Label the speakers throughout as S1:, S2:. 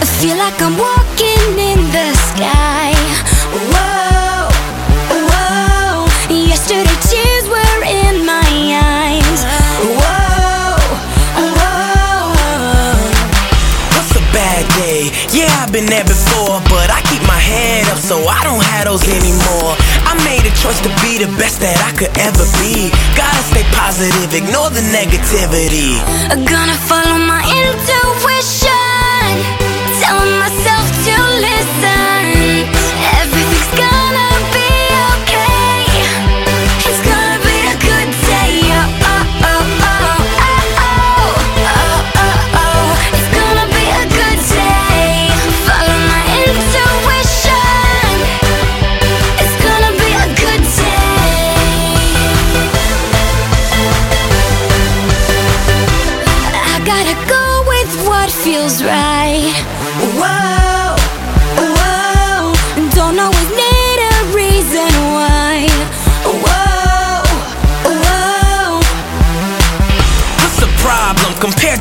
S1: I feel like I'm walking in the sky. Whoa, whoa. Yesterday tears were in my eyes. Whoa, whoa.
S2: What's a bad day? Yeah, I've been there before, but I keep my head up so I don't have those anymore. I made a choice to be the best that I could ever be. Gotta stay positive, ignore the negativity.
S1: Gonna follow my intuition.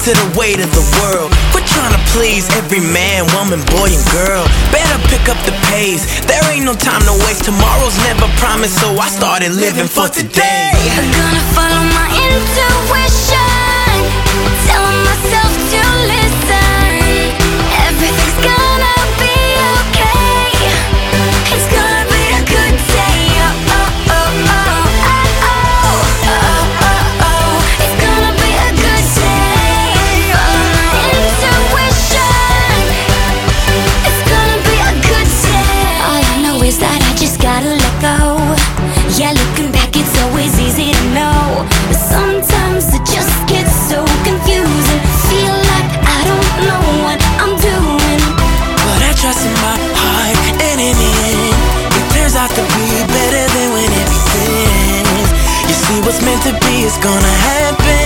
S1: To
S2: the weight of the world? Quit trying to please every man, woman, boy, and girl. Better pick up the pace. There ain't no time to waste. Tomorrow's never promised, so I started living for today.
S1: I'm gonna follow my intuition.
S2: Meant to be is gonna happen.